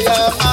yeah.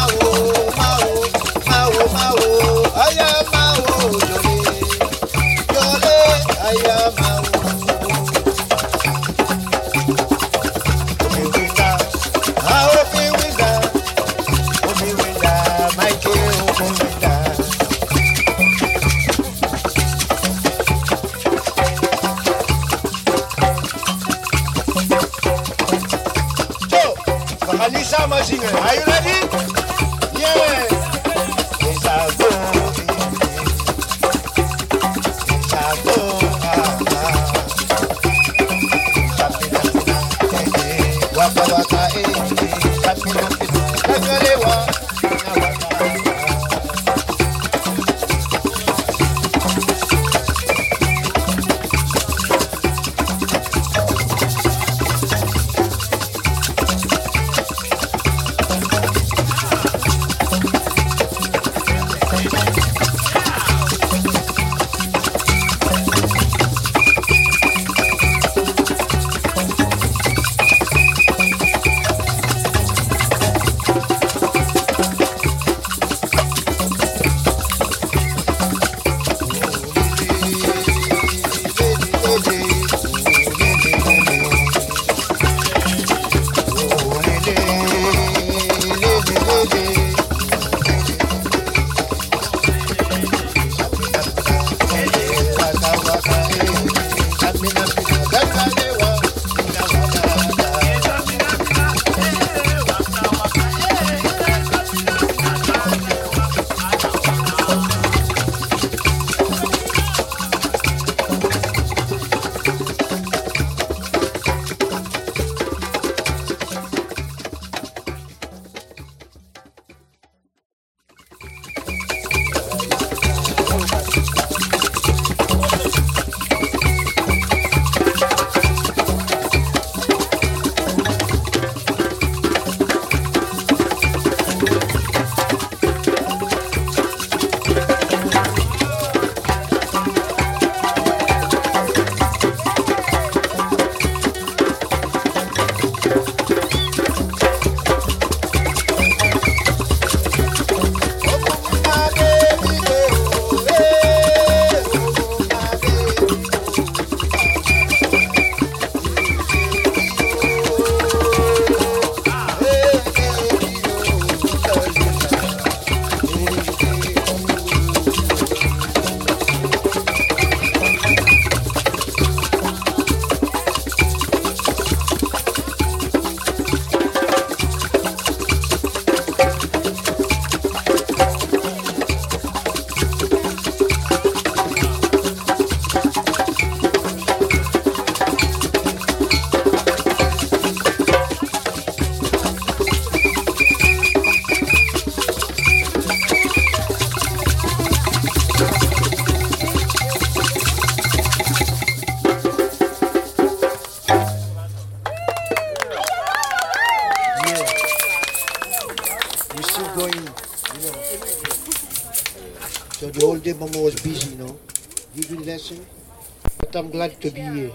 I'm glad to be here.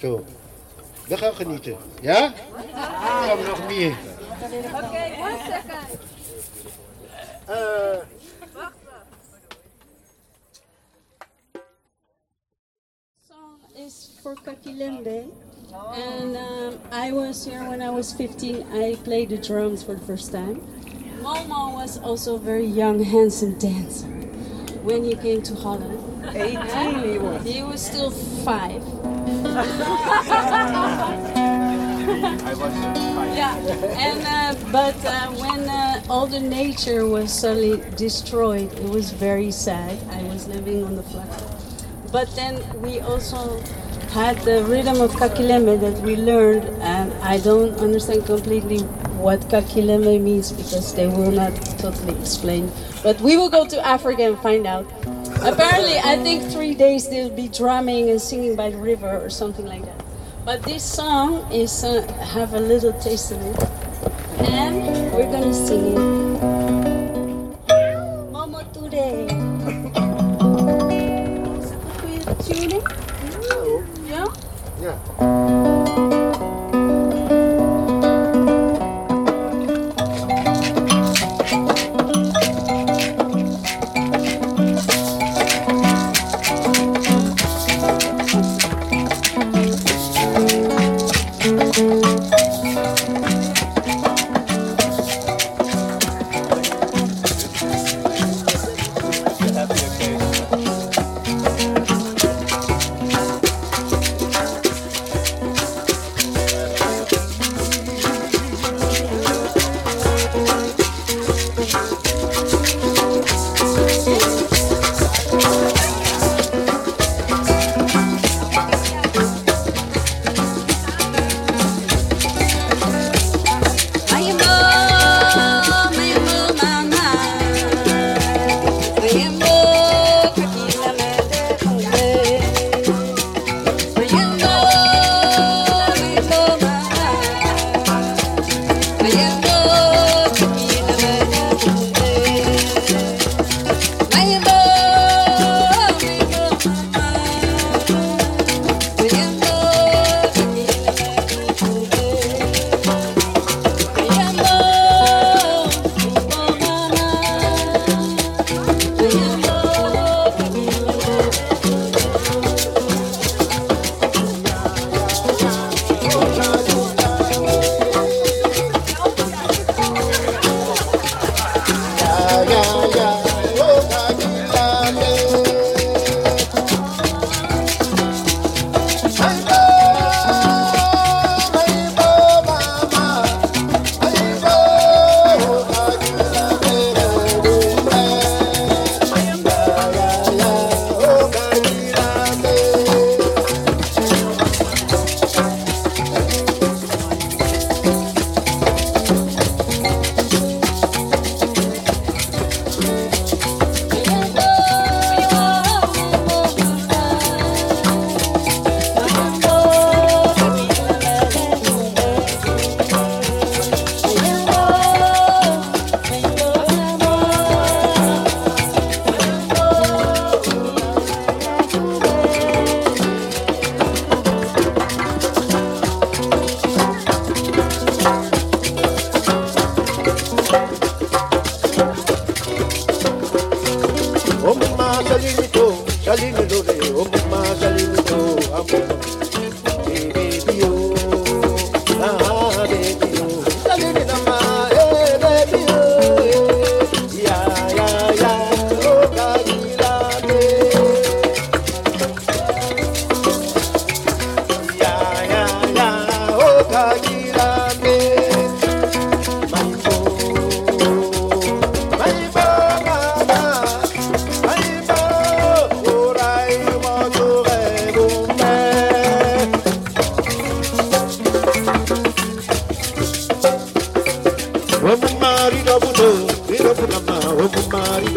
Zo. We gaan genieten. Ja? Kom nog meer. Oké, one second. Uh, song is for Kakilembe. And um, I was here when I was 15. I played the drums for the first time. Momo was also a very young, handsome dancer when he came to Holland. 18 he was. He was still five. I was five. Yeah, and uh, but uh, when uh, all the nature was suddenly destroyed, it was very sad. I was living on the flat. But then we also had the rhythm of kakileme that we learned, and I don't understand completely what kakileme means because they will not totally explain. But we will go to Africa and find out. Apparently, I think three days they'll be drumming and singing by the river or something like that. But this song is uh, have a little taste of it, and we're gonna sing it. Momo today. Tuning? Yeah. Yeah.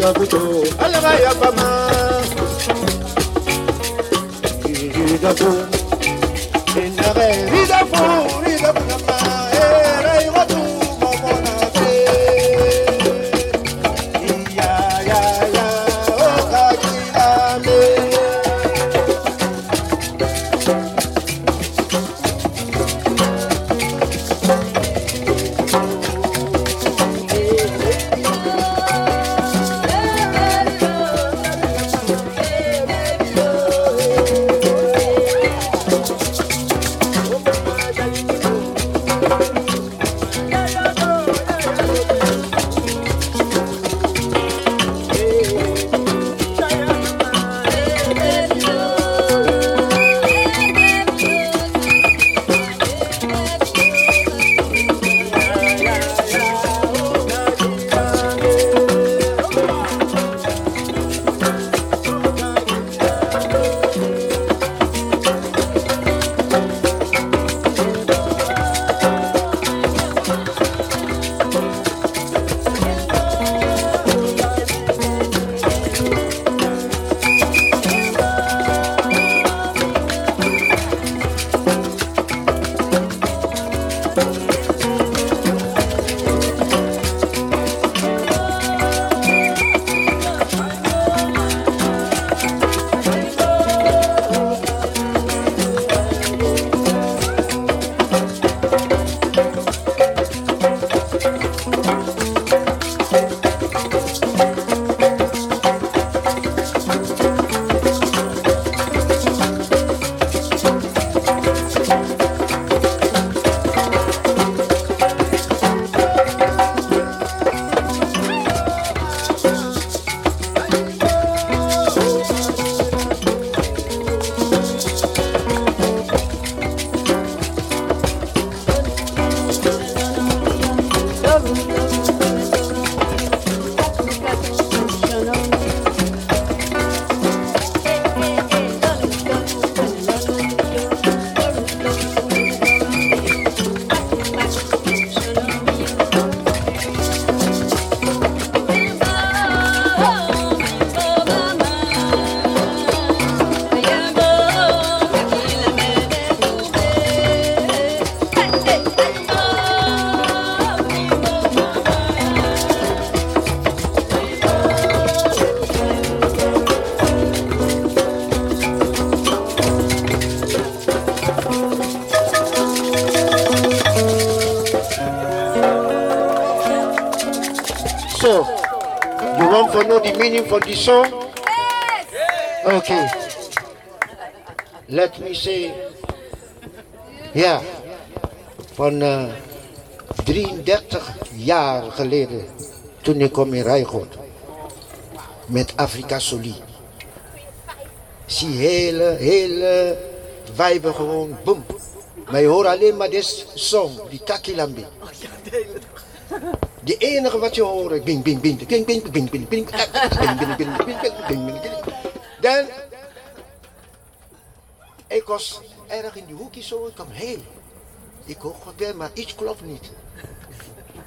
gakuto alaba ya fama giri giri the for this song? Okay. Let me say, ja, van eh 33 jaar geleden, toen ik kwam in Rijgoord, met Afrika Soli. Zie hele, hele wijven gewoon, boem. Maar je hoort alleen maar deze song, die Takilambi. De enige wat je hoort, bing, bing, bing, bing, bing, bing, bing, bing, bing. Dan, ik was erg in die hoekje zo, ik kwam, hé, ik hoor God maar iets klopt niet.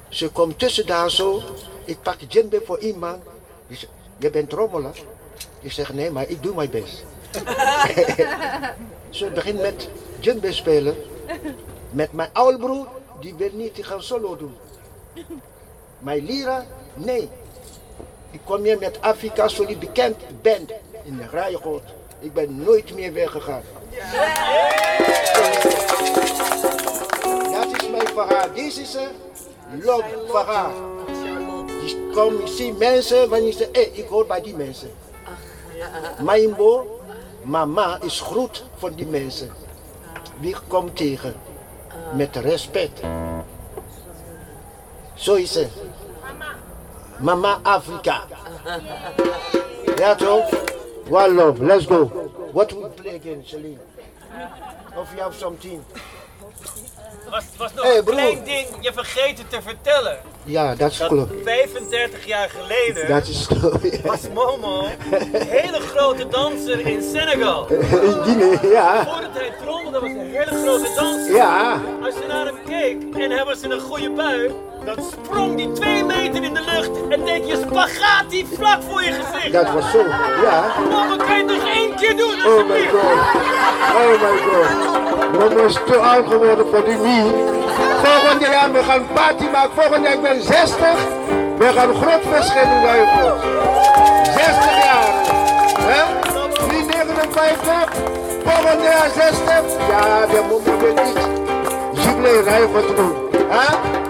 Ze komt tussen daar zo, ik pak de djembe voor iemand, die je bent trommelaar. Ik zeg, nee, maar ik doe mijn best. Ze begint met djembe spelen, met mijn oude broer, die wil niet, die gaan solo doen. Mijn lira, nee. Ik kom hier met Afrika Soli bekend band in de Rijgoord. Ik ben nooit meer weggegaan. Dat is mijn verhaal. Dit is een love verhaal. Ik kom, ik zie mensen wanneer je zegt, hé, ik hoor bij die mensen. Mijn bo, mama is groet van die mensen. Wie komt tegen? Met respect. Zo is het. Mama Africa. Ja toch? One love, let's go. What we play again, Celine? Of you have something? was, was nog Hey, een klein ding je vergeten te vertellen. Ja, dat is klopt. 35 jaar geleden Dat is klopt. was Momo een hele grote danser in Senegal. Die- Ja, Voordat hij trommelde was hij een hele grote danser. ja. Als je naar hem keek en hij was in een goede bui, Dan sprong die twee meter in de lucht en deed je spaghetti vlak voor je gezicht. Dat was zo, ja. Mama, kan je het nog één keer doen, Oh my alsjeblieft? god. Oh my god. Mama is te oud geworden voor die niet. Volgend jaar, we gaan party maken. Volgend jaar, ik ben 60. We gaan groot verschil Duitsland. 60 jaar. Hè? Niet 59. Volgend jaar 60. Ja, dat moet je niet. Jubilee rijden doen. Hè?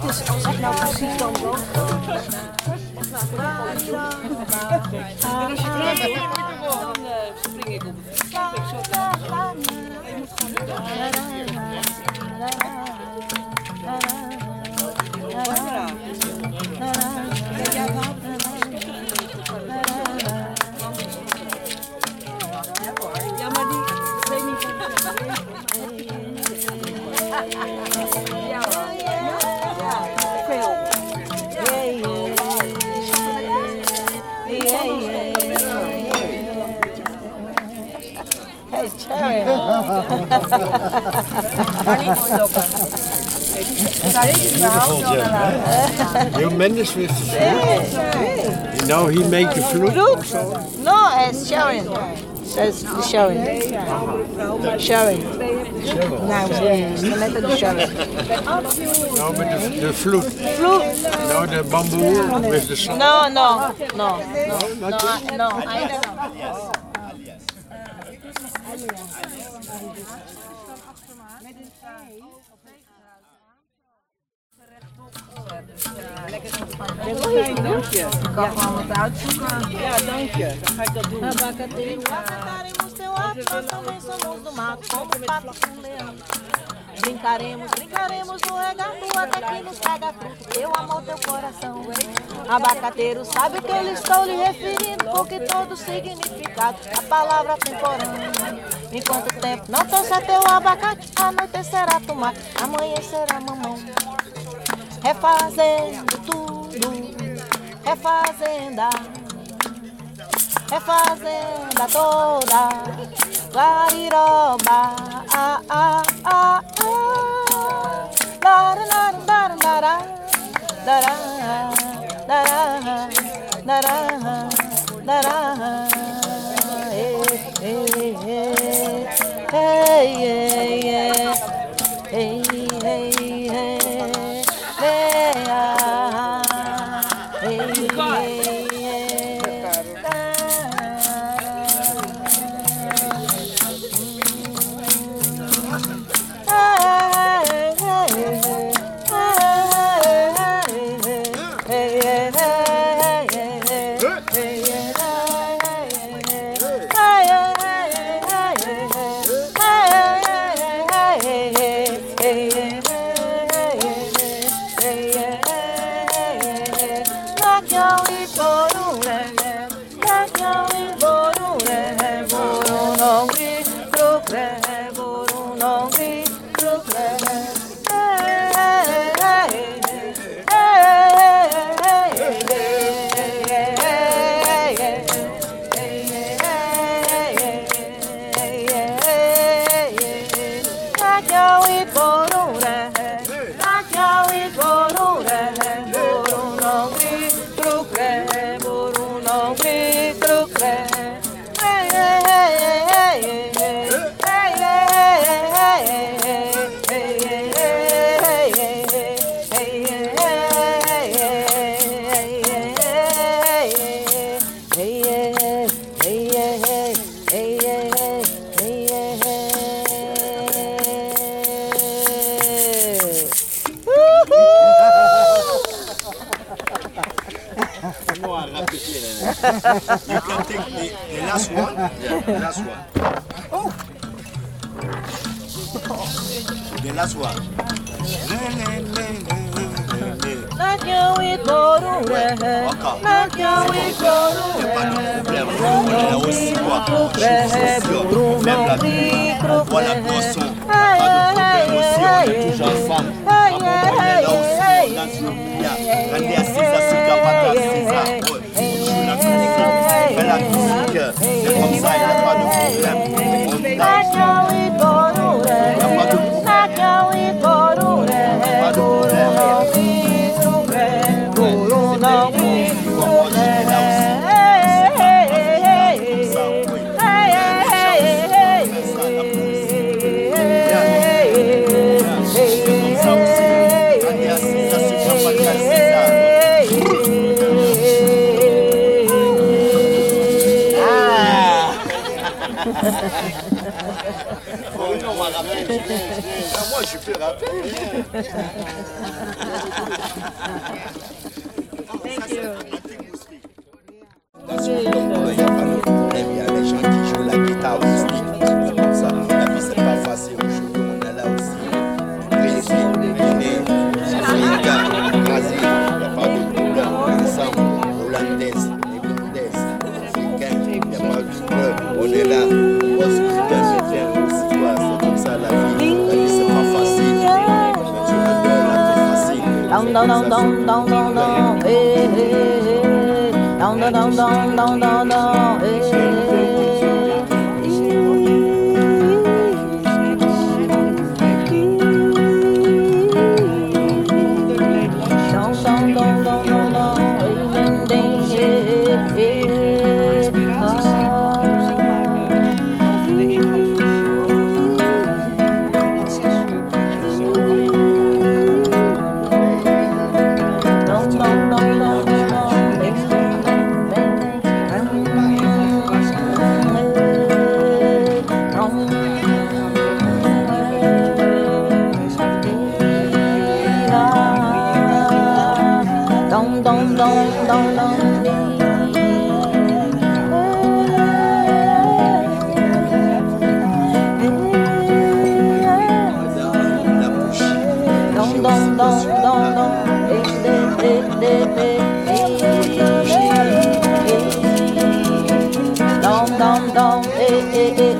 Wat is, als ik nou precies dan wel? En als je bent, dan eh, spring ik op het. Ik zo Ja, Beautiful gem, Tremendous with the flute. You know he make the flute also. No, it's Sharon. Says. Sharon. Nou, ze net de Sharon. No, but the, the flute. Flute. No, the bamboo with the song. No, no, no, no, no, I- no, I don't. Dank uitzoeken. Ja, dank je. Dan ga ik dat doen. Cantaremos teu ato, nós também somos do mato, como pato com leão. Brincaremos, brincaremos no regato até que nos pega fruto. Teu amor, teu coração. Abacateiro, sabe que eu estou lhe referindo, porque todo significado a palavra temporânea. Enquanto o tempo não trouxer teu abacate, anoitecerá tomate, amanhecerá mamão. Refazendo tudo, é fazenda, é fazenda toda, Guariroba, ah, ah, ah, ah, dará, dará, dará, dará, dará, dará, dará, ei, ei, ei, ei, ei, ei. Can take the, the last one. Yeah, the last one. Oh. The last one. na kusikia ya Yeah. 当当当当当当，哎哎哎，当当当当当当当，哎。eh, eh. eh.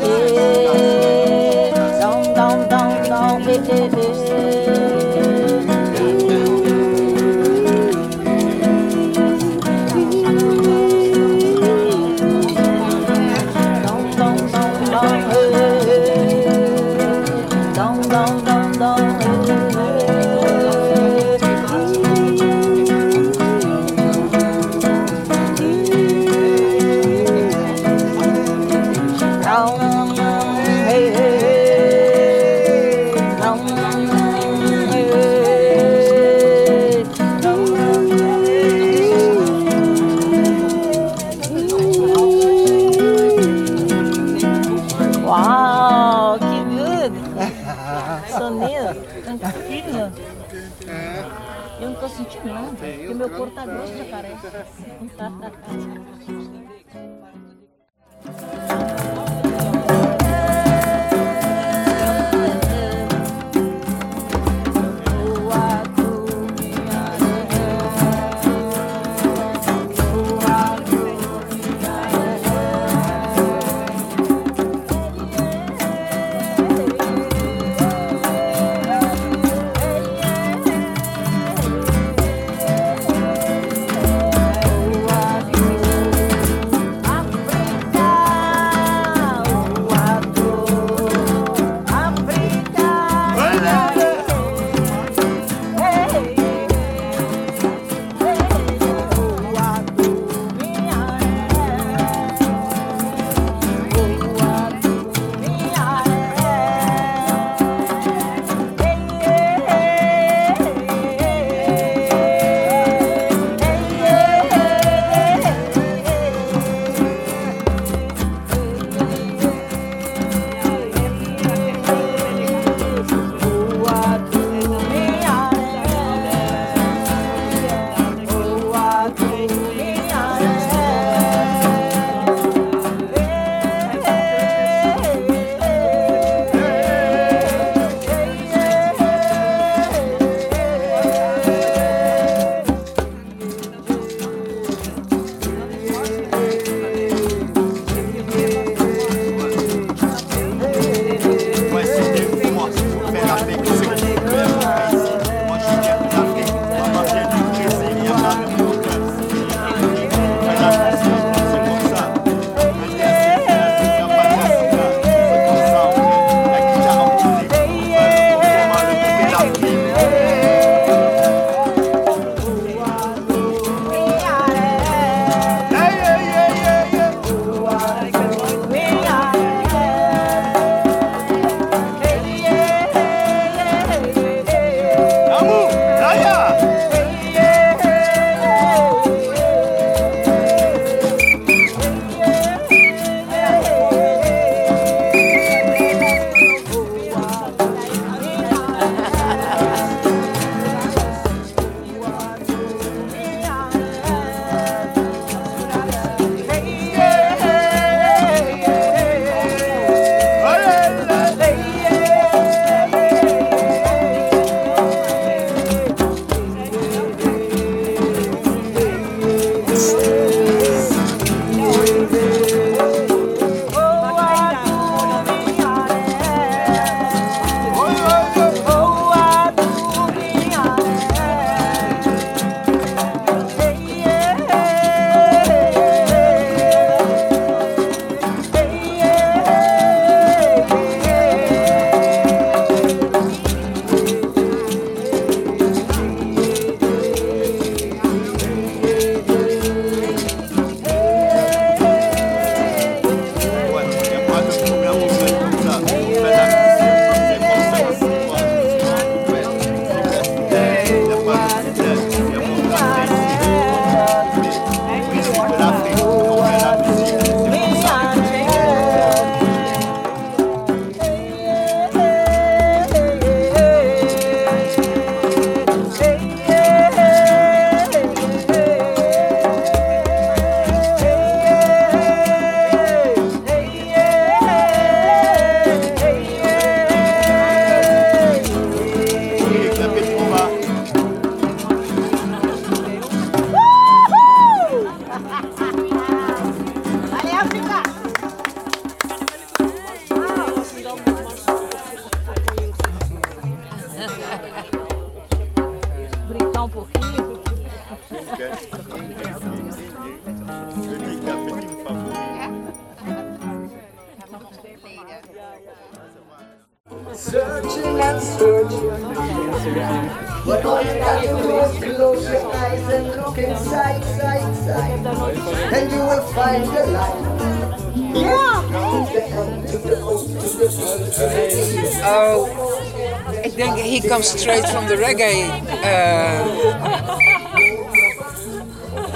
Comes straight from the reggae. Uh,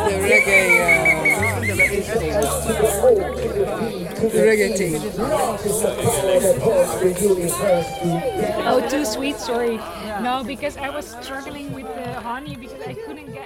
the reggae. Uh, the reggae thing. Oh, too sweet, sorry. No, because I was struggling with the honey because I couldn't get